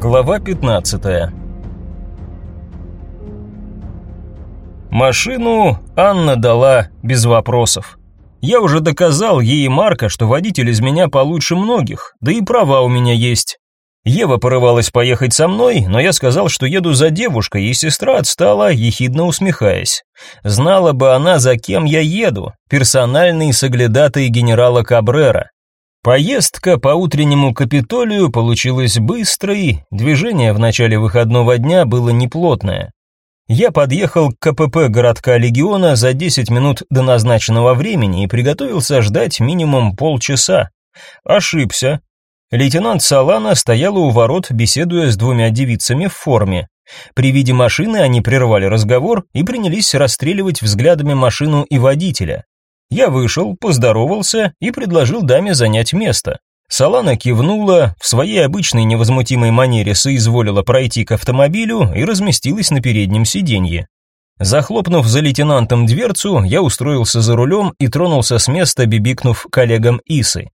Глава 15 Машину Анна дала без вопросов. Я уже доказал ей и Марка, что водитель из меня получше многих, да и права у меня есть. Ева порывалась поехать со мной, но я сказал, что еду за девушкой, и сестра отстала, ехидно усмехаясь. Знала бы она, за кем я еду, персональный соглядатый генерала Кабрера. Поездка по утреннему Капитолию получилась быстрой, движение в начале выходного дня было неплотное. Я подъехал к КПП городка Легиона за 10 минут до назначенного времени и приготовился ждать минимум полчаса. Ошибся. Лейтенант Салана стояла у ворот, беседуя с двумя девицами в форме. При виде машины они прервали разговор и принялись расстреливать взглядами машину и водителя. Я вышел, поздоровался и предложил даме занять место. Салана кивнула, в своей обычной невозмутимой манере соизволила пройти к автомобилю и разместилась на переднем сиденье. Захлопнув за лейтенантом дверцу, я устроился за рулем и тронулся с места, бибикнув коллегам Исы.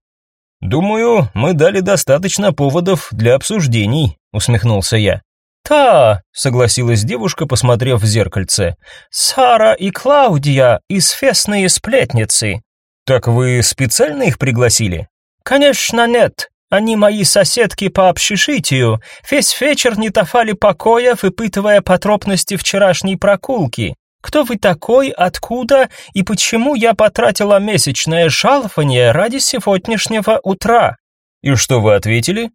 «Думаю, мы дали достаточно поводов для обсуждений», — усмехнулся я. «Та», — согласилась девушка, посмотрев в зеркальце, — «Сара и Клаудия — известные сплетницы». «Так вы специально их пригласили?» «Конечно нет. Они мои соседки по общежитию. Весь вечер не тафали покоя, выпытывая подробности вчерашней прогулки. Кто вы такой, откуда и почему я потратила месячное жалование ради сегодняшнего утра?» «И что вы ответили?»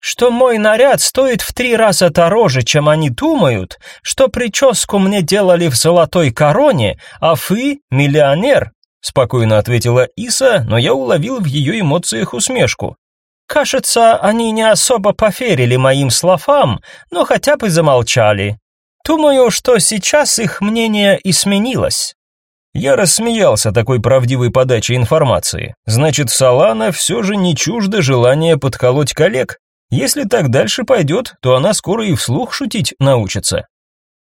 Что мой наряд стоит в три раза дороже, чем они думают, что прическу мне делали в золотой короне, а вы миллионер, спокойно ответила Иса, но я уловил в ее эмоциях усмешку. Кажется, они не особо поверили моим словам, но хотя бы замолчали. Думаю, что сейчас их мнение изменилось. Я рассмеялся такой правдивой подаче информации. Значит, Салана все же не чуждо желания подколоть коллег. Если так дальше пойдет, то она скоро и вслух шутить научится.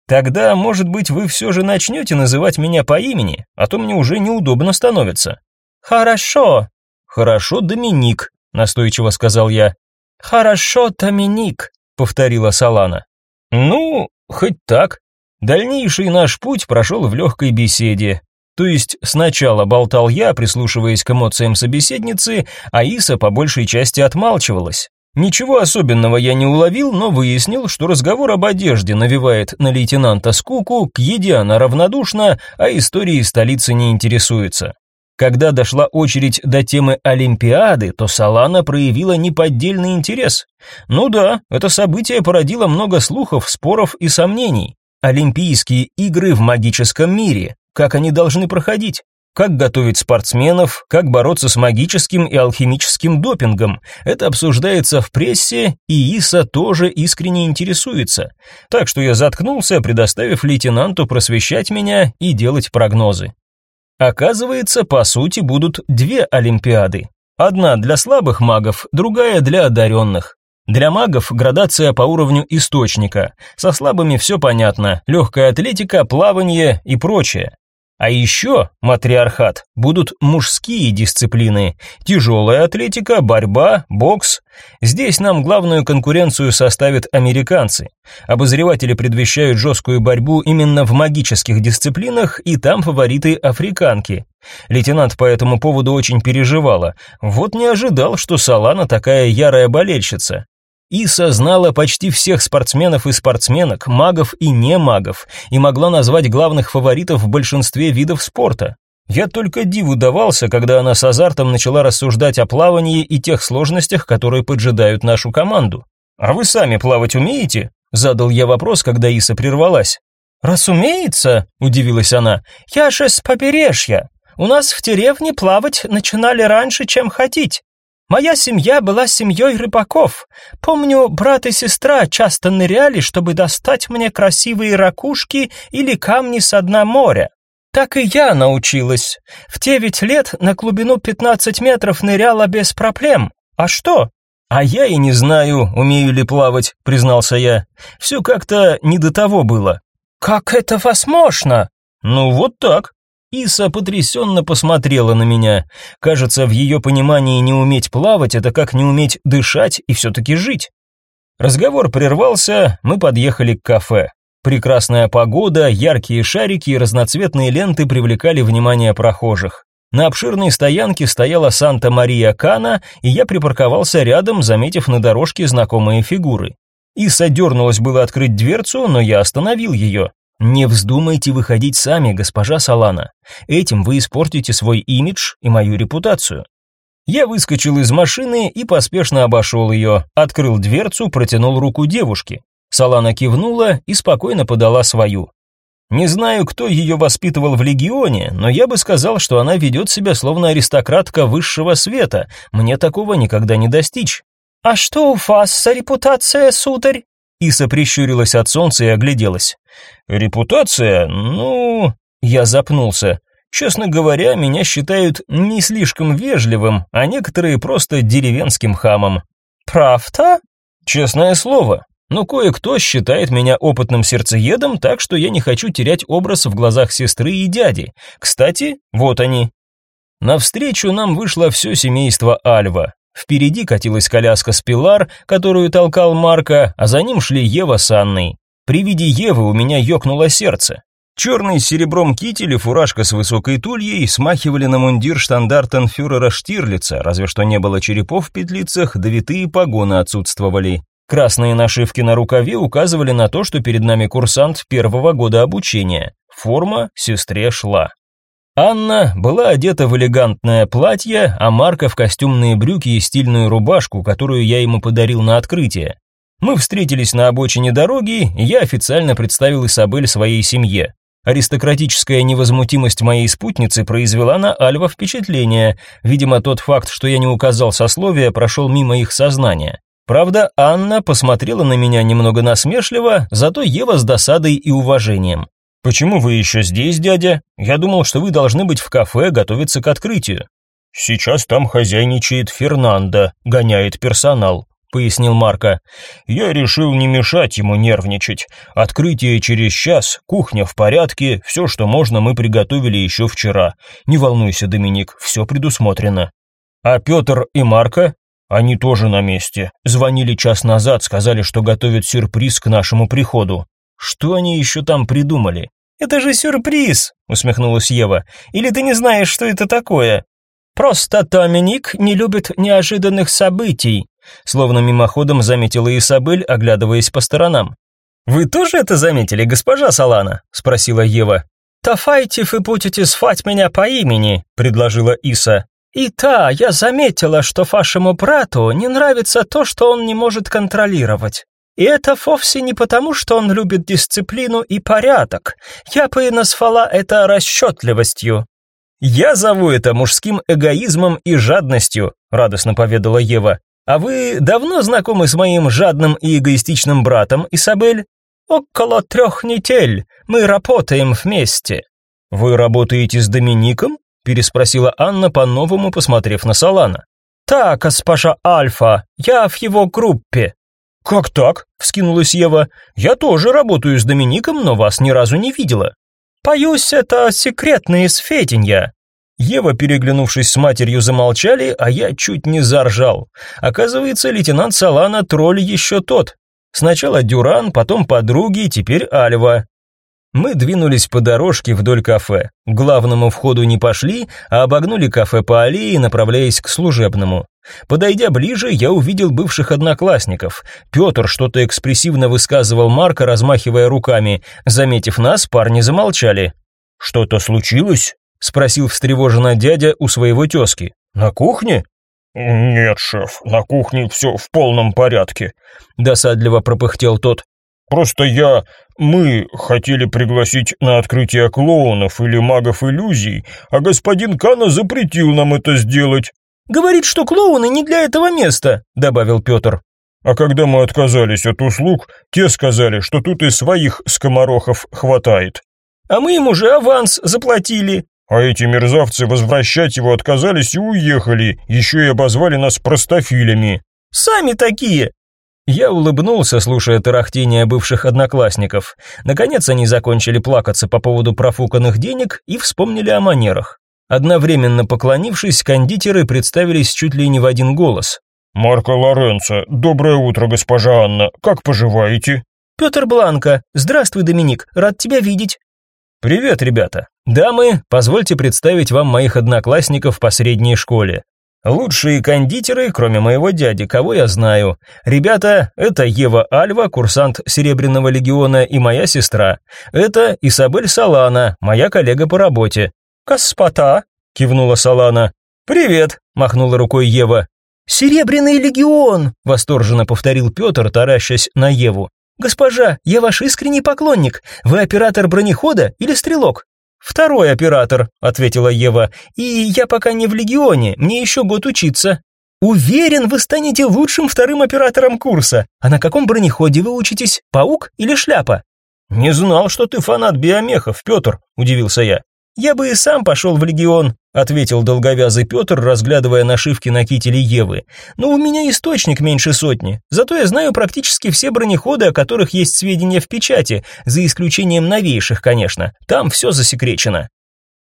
Тогда, может быть, вы все же начнете называть меня по имени, а то мне уже неудобно становится. Хорошо. Хорошо, Доминик, настойчиво сказал я. Хорошо, Доминик, повторила Салана. Ну, хоть так. Дальнейший наш путь прошел в легкой беседе. То есть сначала болтал я, прислушиваясь к эмоциям собеседницы, а Иса по большей части отмалчивалась. Ничего особенного я не уловил, но выяснил, что разговор об одежде навевает на лейтенанта скуку, к еде она равнодушна, а истории столицы не интересуется. Когда дошла очередь до темы Олимпиады, то Салана проявила неподдельный интерес. Ну да, это событие породило много слухов, споров и сомнений. Олимпийские игры в магическом мире, как они должны проходить? Как готовить спортсменов, как бороться с магическим и алхимическим допингом. Это обсуждается в прессе, и ИСа тоже искренне интересуется. Так что я заткнулся, предоставив лейтенанту просвещать меня и делать прогнозы. Оказывается, по сути, будут две олимпиады. Одна для слабых магов, другая для одаренных. Для магов градация по уровню источника. Со слабыми все понятно. Легкая атлетика, плавание и прочее. А еще, матриархат, будут мужские дисциплины, тяжелая атлетика, борьба, бокс. Здесь нам главную конкуренцию составят американцы. Обозреватели предвещают жесткую борьбу именно в магических дисциплинах, и там фавориты африканки. Лейтенант по этому поводу очень переживала. Вот не ожидал, что Салана такая ярая болельщица. Иса знала почти всех спортсменов и спортсменок, магов и не магов, и могла назвать главных фаворитов в большинстве видов спорта. Я только диву давался, когда она с азартом начала рассуждать о плавании и тех сложностях, которые поджидают нашу команду. «А вы сами плавать умеете?» – задал я вопрос, когда Иса прервалась. «Разумеется», – удивилась она, – «я же с побережья. У нас в деревне плавать начинали раньше, чем ходить. Моя семья была семьей рыбаков. Помню, брат и сестра часто ныряли, чтобы достать мне красивые ракушки или камни с дна моря. Так и я научилась. В девять лет на глубину 15 метров ныряла без проблем. А что? А я и не знаю, умею ли плавать, признался я. Все как-то не до того было. Как это возможно? Ну вот так. Иса потрясенно посмотрела на меня. Кажется, в ее понимании не уметь плавать – это как не уметь дышать и все-таки жить. Разговор прервался, мы подъехали к кафе. Прекрасная погода, яркие шарики и разноцветные ленты привлекали внимание прохожих. На обширной стоянке стояла Санта-Мария Кана, и я припарковался рядом, заметив на дорожке знакомые фигуры. Иса дернулась было открыть дверцу, но я остановил ее. «Не вздумайте выходить сами, госпожа Салана. Этим вы испортите свой имидж и мою репутацию». Я выскочил из машины и поспешно обошел ее, открыл дверцу, протянул руку девушке. Салана кивнула и спокойно подала свою. Не знаю, кто ее воспитывал в легионе, но я бы сказал, что она ведет себя словно аристократка высшего света. Мне такого никогда не достичь. А что у вас за репутация, сударь? Иса прищурилась от солнца и огляделась. Репутация? Ну, я запнулся. Честно говоря, меня считают не слишком вежливым, а некоторые просто деревенским хамом. Правда? Честное слово. Но кое-кто считает меня опытным сердцеедом, так что я не хочу терять образ в глазах сестры и дяди. Кстати, вот они. Навстречу нам вышло все семейство Альва. Впереди катилась коляска с Пилар, которую толкал Марка, а за ним шли Ева с Анной. При виде Евы у меня ёкнуло сердце. Черный с серебром китель и фуражка с высокой тульей смахивали на мундир штандартенфюрера Штирлица, разве что не было черепов в петлицах, да витые погоны отсутствовали. Красные нашивки на рукаве указывали на то, что перед нами курсант первого года обучения. Форма сестре шла. Анна была одета в элегантное платье, а Марка в костюмные брюки и стильную рубашку, которую я ему подарил на открытие. Мы встретились на обочине дороги, и я официально представил Исабель своей семье. Аристократическая невозмутимость моей спутницы произвела на Альва впечатление. Видимо, тот факт, что я не указал сословия, прошел мимо их сознания. Правда, Анна посмотрела на меня немного насмешливо, зато Ева с досадой и уважением. «Почему вы еще здесь, дядя? Я думал, что вы должны быть в кафе, готовиться к открытию». «Сейчас там хозяйничает Фернандо, гоняет персонал», — пояснил Марко. «Я решил не мешать ему нервничать. Открытие через час, кухня в порядке, все, что можно, мы приготовили еще вчера. Не волнуйся, Доминик, все предусмотрено». «А Петр и Марко?» Они тоже на месте. Звонили час назад, сказали, что готовят сюрприз к нашему приходу. Что они еще там придумали? Это же сюрприз, усмехнулась Ева. Или ты не знаешь, что это такое? Просто Доминик не любит неожиданных событий, словно мимоходом заметила Исабель, оглядываясь по сторонам. Вы тоже это заметили, госпожа Салана? спросила Ева. «Тафайте вы будете звать меня по имени», — предложила Иса. И та, я заметила, что вашему брату не нравится то, что он не может контролировать. И это вовсе не потому, что он любит дисциплину и порядок. Я бы назвала это расчетливостью. Я зову это мужским эгоизмом и жадностью, радостно поведала Ева. А вы давно знакомы с моим жадным и эгоистичным братом, Исабель? Около трех недель. Мы работаем вместе. Вы работаете с Домиником? переспросила Анна, по-новому посмотрев на Салана. «Так, госпожа Альфа, я в его группе». «Как так?» — вскинулась Ева. «Я тоже работаю с Домиником, но вас ни разу не видела». «Боюсь, это секретные сведения». Ева, переглянувшись с матерью, замолчали, а я чуть не заржал. Оказывается, лейтенант Салана тролль еще тот. Сначала Дюран, потом подруги, теперь Альва. Мы двинулись по дорожке вдоль кафе. К главному входу не пошли, а обогнули кафе по аллее, направляясь к служебному. Подойдя ближе, я увидел бывших одноклассников. Петр что-то экспрессивно высказывал Марка, размахивая руками. Заметив нас, парни замолчали. «Что-то случилось?» — спросил встревоженно дядя у своего тезки. «На кухне?» «Нет, шеф, на кухне все в полном порядке», — досадливо пропыхтел тот. Просто я... Мы хотели пригласить на открытие клоунов или магов иллюзий, а господин Кана запретил нам это сделать». «Говорит, что клоуны не для этого места», — добавил Петр. А когда мы отказались от услуг, те сказали, что тут и своих скоморохов хватает. А мы им уже аванс заплатили. А эти мерзавцы возвращать его отказались и уехали, еще и обозвали нас простофилями. Сами такие. Я улыбнулся, слушая тарахтение бывших одноклассников. Наконец они закончили плакаться по поводу профуканных денег и вспомнили о манерах. Одновременно поклонившись, кондитеры представились чуть ли не в один голос. Марко Лоренцо, доброе утро, госпожа Анна. Как поживаете? Петр Бланко. Здравствуй, Доминик. Рад тебя видеть. Привет, ребята. Дамы, позвольте представить вам моих одноклассников по средней школе. Лучшие кондитеры, кроме моего дяди, кого я знаю. Ребята, это Ева Альва, курсант Серебряного легиона, и моя сестра. Это Исабель Салана, моя коллега по работе. Каспота, кивнула Салана. Привет, махнула рукой Ева. Серебряный легион, восторженно повторил Петр, таращась на Еву. Госпожа, я ваш искренний поклонник. Вы оператор бронехода или стрелок? «Второй оператор», — ответила Ева, — «и я пока не в Легионе, мне еще год учиться». «Уверен, вы станете лучшим вторым оператором курса. А на каком бронеходе вы учитесь, паук или шляпа?» «Не знал, что ты фанат биомехов, Петр», — удивился я. «Я бы и сам пошел в Легион», — ответил долговязый Петр, разглядывая нашивки на кителе Евы. «Но у меня источник меньше сотни, зато я знаю практически все бронеходы, о которых есть сведения в печати, за исключением новейших, конечно. Там все засекречено».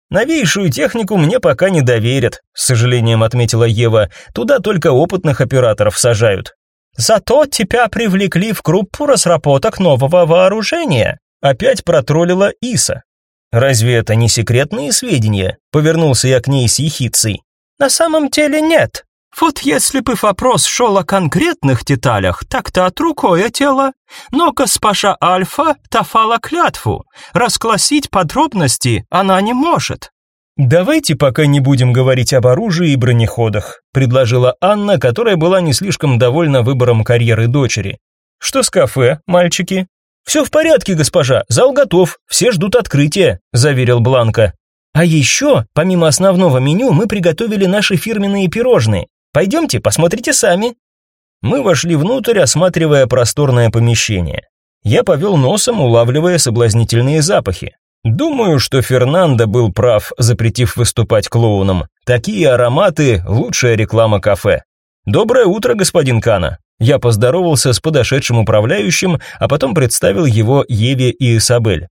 «Новейшую технику мне пока не доверят», — с сожалением отметила Ева. «Туда только опытных операторов сажают». «Зато тебя привлекли в группу разработок нового вооружения», — опять протроллила Иса. Разве это не секретные сведения? Повернулся я к ней с ехицей. На самом деле нет. Вот если бы вопрос шел о конкретных деталях, так-то от рукое тело. Но госпожа Альфа тафала клятву. Расклассить подробности она не может. «Давайте пока не будем говорить об оружии и бронеходах», предложила Анна, которая была не слишком довольна выбором карьеры дочери. «Что с кафе, мальчики?» «Все в порядке, госпожа, зал готов, все ждут открытия», – заверил Бланка. «А еще, помимо основного меню, мы приготовили наши фирменные пирожные. Пойдемте, посмотрите сами». Мы вошли внутрь, осматривая просторное помещение. Я повел носом, улавливая соблазнительные запахи. Думаю, что Фернандо был прав, запретив выступать клоуном. Такие ароматы – лучшая реклама кафе. «Доброе утро, господин Кана», я поздоровался с подошедшим управляющим, а потом представил его Еве и Исабель.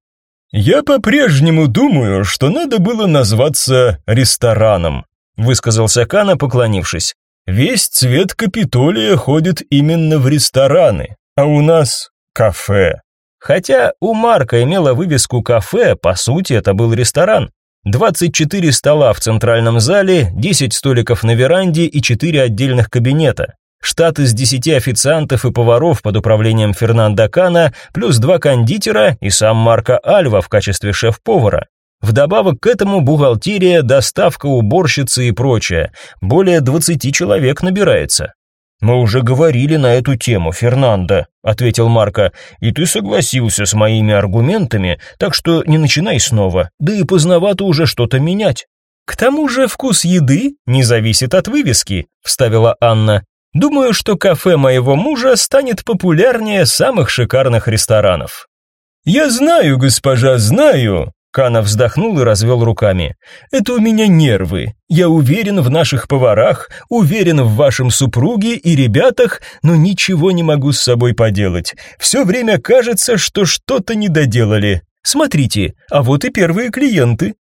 «Я по-прежнему думаю, что надо было назваться рестораном», высказался Кана, поклонившись. «Весь цвет Капитолия ходит именно в рестораны, а у нас кафе». Хотя у Марка имела вывеску «кафе», по сути это был ресторан. 24 стола в центральном зале, 10 столиков на веранде и 4 отдельных кабинета штат из 10 официантов и поваров под управлением Фернандо Кана, плюс два кондитера и сам Марко Альва в качестве шеф-повара. Вдобавок к этому бухгалтерия, доставка, уборщицы и прочее. Более 20 человек набирается. Мы уже говорили на эту тему, Фернандо, ответил Марко. И ты согласился с моими аргументами, так что не начинай снова. Да и поздновато уже что-то менять. К тому же вкус еды не зависит от вывески, вставила Анна. Думаю, что кафе моего мужа станет популярнее самых шикарных ресторанов. Я знаю, госпожа, знаю, Кана вздохнул и развел руками. «Это у меня нервы. Я уверен в наших поварах, уверен в вашем супруге и ребятах, но ничего не могу с собой поделать. Все время кажется, что что-то не доделали. Смотрите, а вот и первые клиенты».